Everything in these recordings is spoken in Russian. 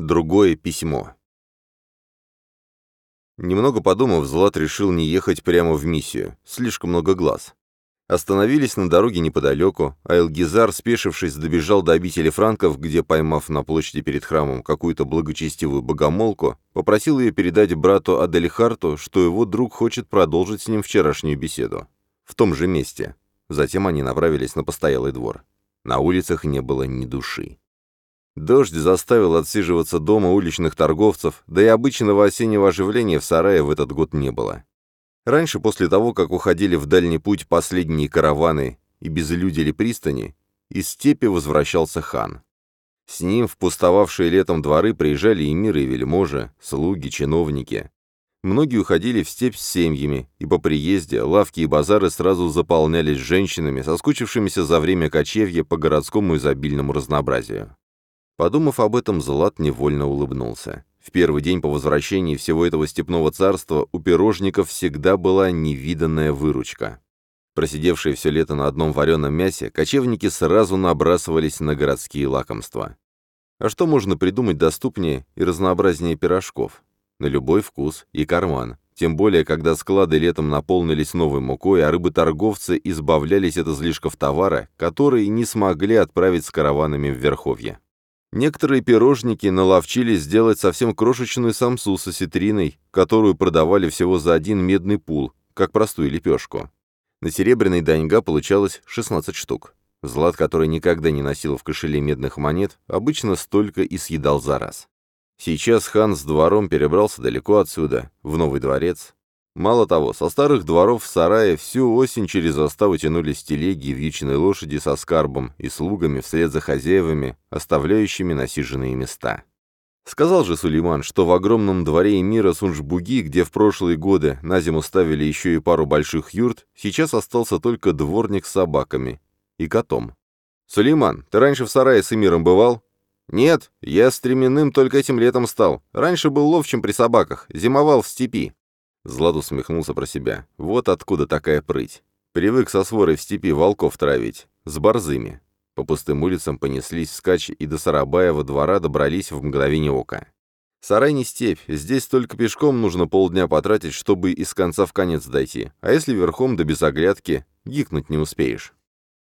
Другое письмо. Немного подумав, Злат решил не ехать прямо в миссию. Слишком много глаз. Остановились на дороге неподалеку, а Элгизар, спешившись, добежал до обители франков, где, поймав на площади перед храмом какую-то благочестивую богомолку, попросил ее передать брату Адельхарту, что его друг хочет продолжить с ним вчерашнюю беседу. В том же месте. Затем они направились на постоялый двор. На улицах не было ни души. Дождь заставил отсиживаться дома уличных торговцев, да и обычного осеннего оживления в сарае в этот год не было. Раньше, после того, как уходили в дальний путь последние караваны и безлюдили пристани, из степи возвращался хан. С ним в пустовавшие летом дворы приезжали и миры, и вельможи, слуги, чиновники. Многие уходили в степь с семьями, и по приезде лавки и базары сразу заполнялись женщинами, соскучившимися за время кочевья по городскому изобильному разнообразию. Подумав об этом, Злат невольно улыбнулся. В первый день по возвращении всего этого степного царства у пирожников всегда была невиданная выручка. Просидевшие все лето на одном вареном мясе, кочевники сразу набрасывались на городские лакомства. А что можно придумать доступнее и разнообразнее пирожков? На любой вкус и карман. Тем более, когда склады летом наполнились новой мукой, а рыботорговцы избавлялись от излишков товара, которые не смогли отправить с караванами в Верховье. Некоторые пирожники наловчились сделать совсем крошечную самсу с осетриной, которую продавали всего за один медный пул, как простую лепешку. На серебряной даньга получалось 16 штук. Злат, который никогда не носил в кошеле медных монет, обычно столько и съедал за раз. Сейчас хан с двором перебрался далеко отсюда, в новый дворец, Мало того, со старых дворов в сарае всю осень через заставу тянулись телеги и лошади со скарбом и слугами вслед за хозяевами, оставляющими насиженные места. Сказал же Сулейман, что в огромном дворе эмира Сунжбуги, где в прошлые годы на зиму ставили еще и пару больших юрт, сейчас остался только дворник с собаками и котом. «Сулейман, ты раньше в сарае с эмиром бывал?» «Нет, я стременным только этим летом стал. Раньше был ловчим при собаках, зимовал в степи». Злат усмехнулся про себя. Вот откуда такая прыть. Привык со сворой в степи волков травить. С борзыми. По пустым улицам понеслись скач и до Сарабаева двора добрались в мгновение ока. Сарай не степь, здесь только пешком нужно полдня потратить, чтобы из конца в конец дойти, а если верхом да без оглядки, гикнуть не успеешь.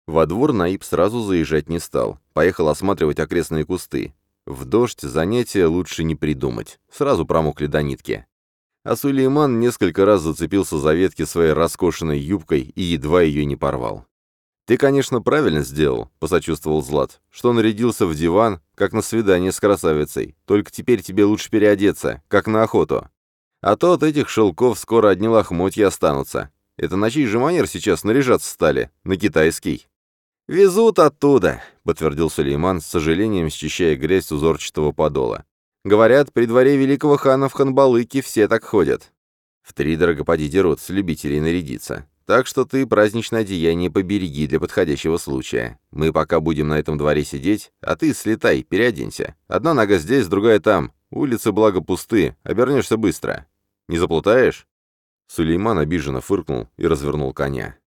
Во двор Наиб сразу заезжать не стал, поехал осматривать окрестные кусты. В дождь занятия лучше не придумать, сразу промокли до нитки а Сулейман несколько раз зацепился за ветки своей роскошенной юбкой и едва ее не порвал. «Ты, конечно, правильно сделал», — посочувствовал Злат, «что нарядился в диван, как на свидание с красавицей. Только теперь тебе лучше переодеться, как на охоту. А то от этих шелков скоро одни лохмотья останутся. Это на чей же манер сейчас наряжаться стали? На китайский». «Везут оттуда», — подтвердил Сулейман, с сожалением счищая грязь узорчатого подола. Говорят, при дворе великого хана в Ханбалыке все так ходят. В три дорого поди дерут с любителей нарядиться. Так что ты праздничное одеяние побереги для подходящего случая. Мы пока будем на этом дворе сидеть, а ты слетай, переоденься. Одна нога здесь, другая там. Улицы благо пусты, обернешься быстро. Не заплутаешь?» Сулейман обиженно фыркнул и развернул коня.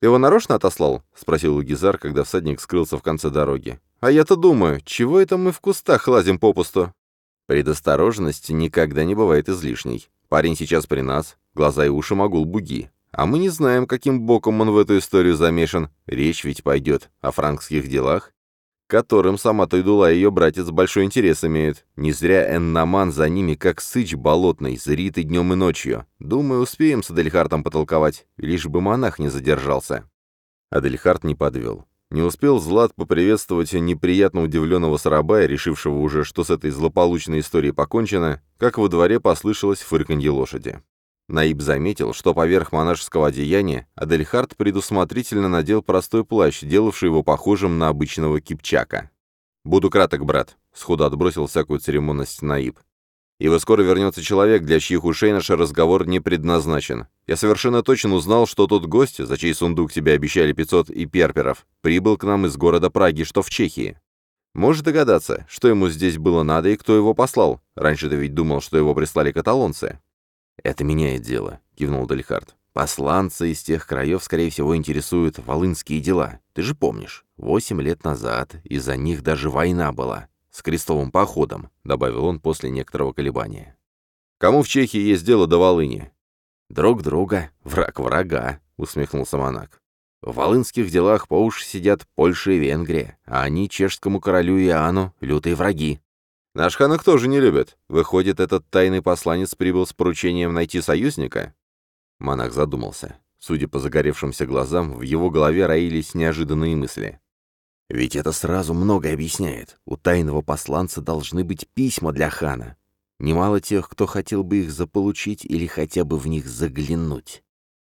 «Ты его нарочно отослал?» — спросил Лугизар, когда всадник скрылся в конце дороги. «А я-то думаю, чего это мы в кустах лазим попусту?» Предосторожность никогда не бывает излишней. Парень сейчас при нас, глаза и уши могул буги. А мы не знаем, каким боком он в эту историю замешан. Речь ведь пойдет о франкских делах, которым сама Тойдула и ее братец большой интерес имеют. Не зря Эннаман за ними, как сыч болотный, зрит и днем и ночью. Думаю, успеем с Адельхартом потолковать, лишь бы монах не задержался. Адельхарт не подвел. Не успел Злат поприветствовать неприятно удивленного Сарабая, решившего уже, что с этой злополучной историей покончено, как во дворе послышалось фырканье лошади. Наиб заметил, что поверх монашеского одеяния Адельхард предусмотрительно надел простой плащ, делавший его похожим на обычного кипчака. «Буду краток, брат», — сходу отбросил всякую церемонность Наиб. Ибо скоро вернется человек, для чьих ушей наш разговор не предназначен. Я совершенно точно узнал, что тот гость, за чей сундук тебе обещали 500 и перперов, прибыл к нам из города Праги, что в Чехии. Можешь догадаться, что ему здесь было надо и кто его послал? Раньше ты ведь думал, что его прислали каталонцы». «Это меняет дело», — кивнул Дельхард. «Посланцы из тех краев, скорее всего, интересуют волынские дела. Ты же помнишь, восемь лет назад из-за них даже война была. с крестовым походом», — добавил он после некоторого колебания. «Кому в Чехии есть дело до Волыни?» «Друг друга, враг врага», — усмехнулся монах. «В волынских делах по уши сидят Польша и Венгрия, а они чешскому королю Иоанну лютые враги». «Наш хан их тоже не любит. Выходит, этот тайный посланец прибыл с поручением найти союзника?» Монах задумался. Судя по загоревшимся глазам, в его голове роились неожиданные мысли. Ведь это сразу многое объясняет. У тайного посланца должны быть письма для хана. Немало тех, кто хотел бы их заполучить или хотя бы в них заглянуть.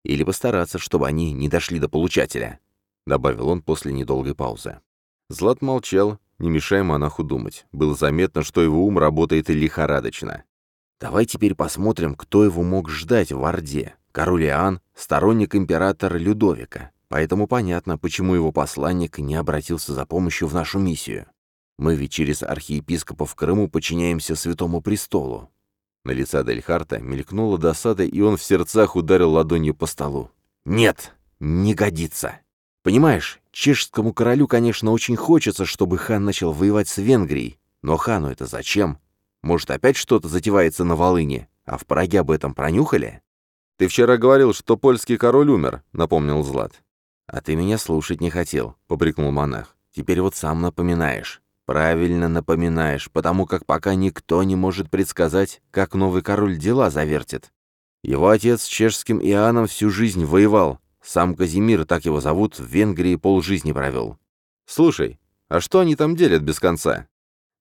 Или постараться, чтобы они не дошли до получателя», — добавил он после недолгой паузы. Злат молчал, не мешая монаху думать. Было заметно, что его ум работает лихорадочно. «Давай теперь посмотрим, кто его мог ждать в Орде. Король Иоанн — сторонник императора Людовика. Поэтому понятно, почему его посланник не обратился за помощью в нашу миссию. Мы ведь через архиепископа в Крыму подчиняемся Святому Престолу». На лице Дельхарта мелькнула досада, и он в сердцах ударил ладонью по столу. «Нет, не годится. Понимаешь, чешскому королю, конечно, очень хочется, чтобы хан начал воевать с Венгрией. Но хану это зачем? Может, опять что-то затевается на Волыне? А в Праге об этом пронюхали?» «Ты вчера говорил, что польский король умер», — напомнил Злат. «А ты меня слушать не хотел», — попрекнул монах. «Теперь вот сам напоминаешь. Правильно напоминаешь, потому как пока никто не может предсказать, как новый король дела завертит. Его отец с чешским Иоанном всю жизнь воевал. Сам Казимир, так его зовут, в Венгрии полжизни провел. Слушай, а что они там делят без конца?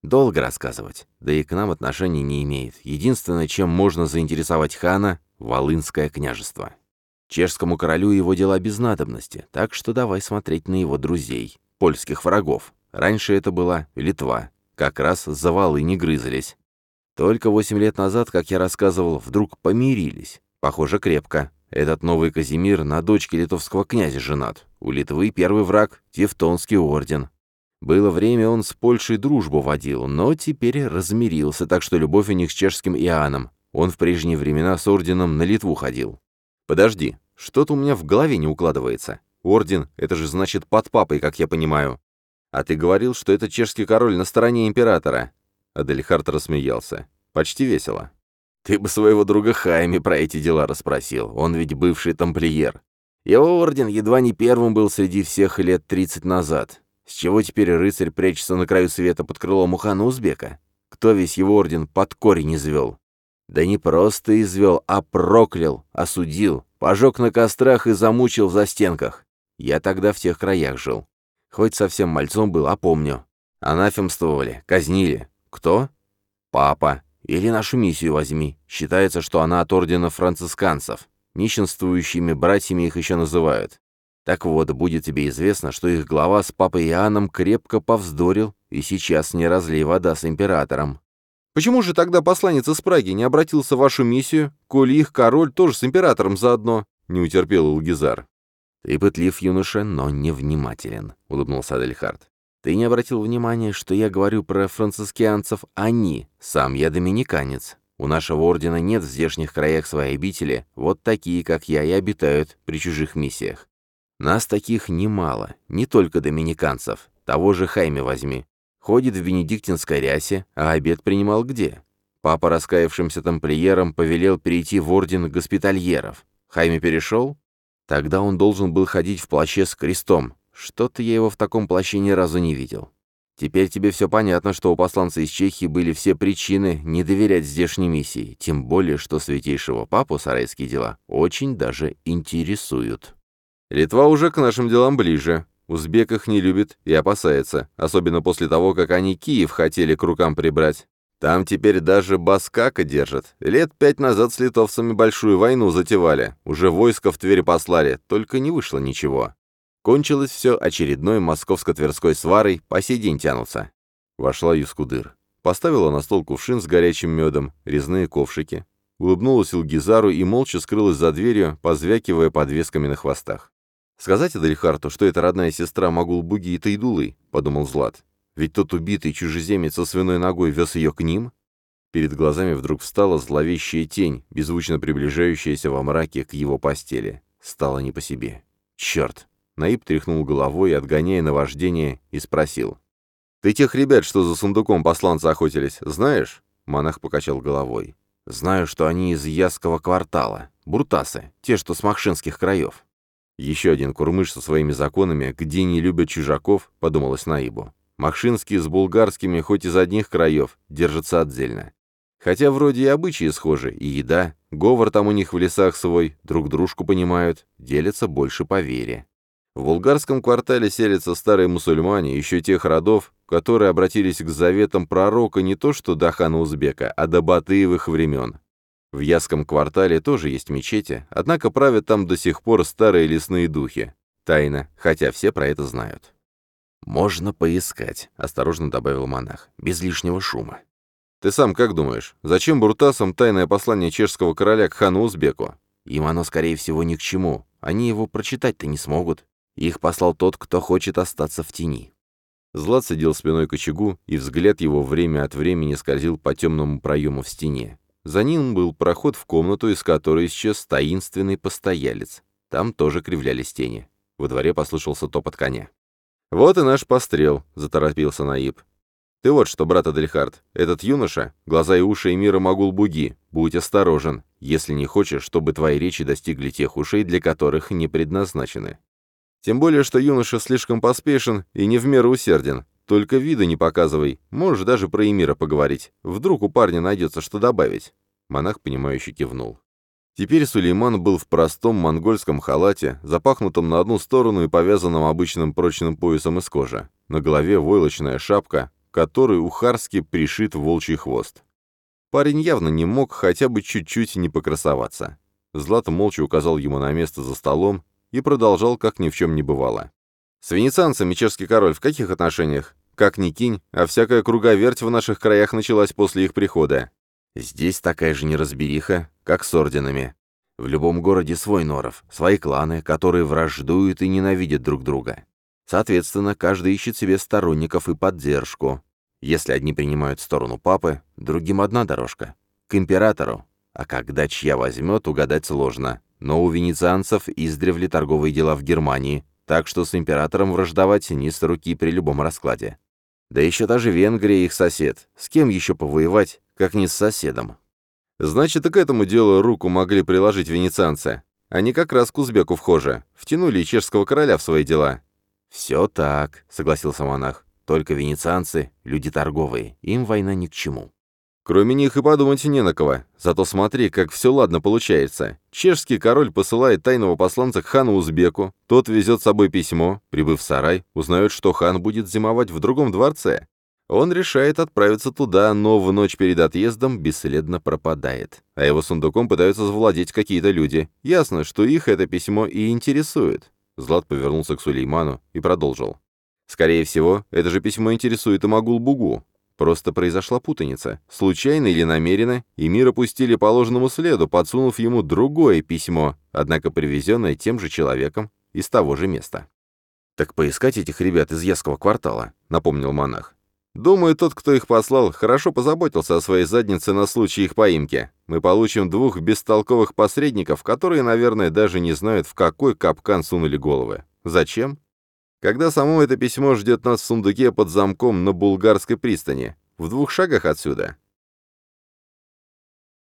Долго рассказывать, да и к нам отношений не имеет. Единственное, чем можно заинтересовать хана — Волынское княжество. Чешскому королю его дела без надобности, так что давай смотреть на его друзей, польских врагов. Раньше это была Литва, как раз за валы не грызались. Только восемь лет назад, как я рассказывал, вдруг помирились. Похоже, крепко. Этот новый Казимир на дочке литовского князя женат. У Литвы первый враг — Тевтонский орден. Было время, он с Польшей дружбу водил, но теперь размирился, так что любовь у них с чешским Иоанном. Он в прежние времена с орденом на Литву ходил. «Подожди, что-то у меня в голове не укладывается. Орден — это же значит под папой, как я понимаю. А ты говорил, что это чешский король на стороне императора». Адельхард рассмеялся. Почти весело. «Ты бы своего друга Хайми про эти дела расспросил. Он ведь бывший тамплиер. Его орден едва не первым был среди всех лет тридцать назад. С чего теперь рыцарь прячется на краю света под крылом у хана Узбека? Кто весь его орден под корень извел? Да не просто извел, а проклял, осудил, пожег на кострах и замучил в застенках. Я тогда в тех краях жил. Хоть совсем мальцом был, а помню. Анафемствовали, казнили. Кто? Папа. Или нашу миссию возьми. Считается, что она от ордена францисканцев. Нищенствующими братьями их еще называют. Так вот, будет тебе известно, что их глава с папой Иоанном крепко повздорил, и сейчас не разлей вода с императором. Почему же тогда посланец из Праги не обратился в вашу миссию, коли их король тоже с императором заодно?» — не утерпел Илгизар. «Ты пытлив, юноша, но невнимателен», — улыбнулся Адельхард. «Ты не обратил внимания, что я говорю про францискианцев «они». Сам я доминиканец. У нашего ордена нет в здешних краях своей обители, вот такие, как я, и обитают при чужих миссиях. Нас таких немало, не только доминиканцев. Того же Хайме возьми. Ходит в бенедиктинской рясе, а обед принимал где? Папа раскаявшимся тамплиером повелел перейти в орден госпитальеров. Хайме перешел? Тогда он должен был ходить в плаще с крестом. Что-то я его в таком плаще ни разу не видел. Теперь тебе все понятно, что у посланца из Чехии были все причины не доверять здешней миссии, тем более, что святейшего папу сарайские дела очень даже интересуют. Литва уже к нашим делам ближе, Узбек их не любит и опасается, особенно после того, как они Киев хотели к рукам прибрать. Там теперь даже Баскака держат. Лет пять назад с литовцами большую войну затевали. Уже войско в Тверь послали, только не вышло ничего. Кончилось все очередной московско-тверской сварой, по сей день тянутся. Вошла Юскудыр. Поставила на стол кувшин с горячим медом, резные ковшики. Улыбнулась Илгизару и молча скрылась за дверью, позвякивая подвесками на хвостах. «Сказать Адельхарту, что это родная сестра Магул-Буги и Тайдулы», — подумал Злат. «Ведь тот убитый чужеземец со свиной ногой вез ее к ним?» Перед глазами вдруг встала зловещая тень, беззвучно приближающаяся во мраке к его постели. Стало не по себе. «Черт!» Наиб тряхнул головой, отгоняя наваждение, и спросил. Ты тех ребят, что за сундуком посланца охотились, знаешь?» Монах покачал головой. «Знаю, что они из Ясского квартала. Буртасы, те, что с махшинских краев». «Еще один курмыш со своими законами, где не любят чужаков», — подумалось Наибу. «Махшинские с булгарскими, хоть из одних краев, держатся отдельно. Хотя вроде и обычаи схожи, и еда, говор там у них в лесах свой, друг дружку понимают, делятся больше по вере. В булгарском квартале селятся старые мусульмане, еще тех родов, которые обратились к заветам пророка не то что до хана Узбека, а до Батыевых времен. В Яском квартале тоже есть мечети, однако правят там до сих пор старые лесные духи. Тайна, хотя все про это знают. «Можно поискать», — осторожно добавил монах, — «без лишнего шума». Ты сам как думаешь, зачем буртасам тайное послание чешского короля к хану Узбеку? Им оно, скорее всего, ни к чему. Они его прочитать-то не смогут. Их послал тот, кто хочет остаться в тени. Злат сидел спиной к очагу, и взгляд его время от времени скользил по темному проему в стене. За ним был проход в комнату, из которой исчез таинственный постоялец. Там тоже кривлялись тени. Во дворе послышался топот коня. «Вот и наш пострел», — заторопился Наиб. Ты вот что, брат Адельхард, этот юноша, глаза и уши Эмира Магул-Буги, будь осторожен, если не хочешь, чтобы твои речи достигли тех ушей, для которых не предназначены. Тем более, что юноша слишком поспешен и не в меру усерден. Только вида не показывай, можешь даже про Эмира поговорить. Вдруг у парня найдется что добавить». Монах, понимающе кивнул. Теперь Сулейман был в простом монгольском халате, запахнутом на одну сторону и повязанном обычным прочным поясом из кожи. На голове войлочная шапка, который у Харски пришит волчий хвост. Парень явно не мог хотя бы чуть-чуть не покрасоваться. Злата молча указал ему на место за столом и продолжал, как ни в чем не бывало. «С венецианцами чешский король в каких отношениях? Как ни кинь, а всякая круговерть в наших краях началась после их прихода. Здесь такая же неразбериха, как с орденами. В любом городе свой норов, свои кланы, которые враждуют и ненавидят друг друга. Соответственно, каждый ищет себе сторонников и поддержку. Если одни принимают сторону папы, другим одна дорожка. К императору. А когда чья возьмет, угадать сложно. Но у венецианцев издревле торговые дела в Германии, так что с императором враждовать не с руки при любом раскладе. Да еще даже Венгрия их сосед. С кем еще повоевать, как не с соседом? Значит, и к этому делу руку могли приложить венецианцы. Они как раз к узбеку вхожи, втянули чешского короля в свои дела. «Все так», — согласился монах. Только венецианцы — люди торговые, им война ни к чему. Кроме них и подумать не на кого. Зато смотри, как все ладно получается. Чешский король посылает тайного посланца к хану Узбеку, тот везет с собой письмо, прибыв в сарай, узнает, что хан будет зимовать в другом дворце. Он решает отправиться туда, но в ночь перед отъездом бесследно пропадает. А его сундуком пытаются завладеть какие-то люди. Ясно, что их это письмо и интересует. Злат повернулся к Сулейману и продолжил. Скорее всего, это же письмо интересует и Магул-Бугу. Просто произошла путаница. Случайно или намеренно, и мир опустили по ложному следу, подсунув ему другое письмо, однако привезенное тем же человеком из того же места. «Так поискать этих ребят из Яского квартала», — напомнил монах. «Думаю, тот, кто их послал, хорошо позаботился о своей заднице на случай их поимки. Мы получим двух бестолковых посредников, которые, наверное, даже не знают, в какой капкан сунули головы. Зачем? Когда само это письмо ждет нас в сундуке под замком на Булгарской пристани, в двух шагах отсюда.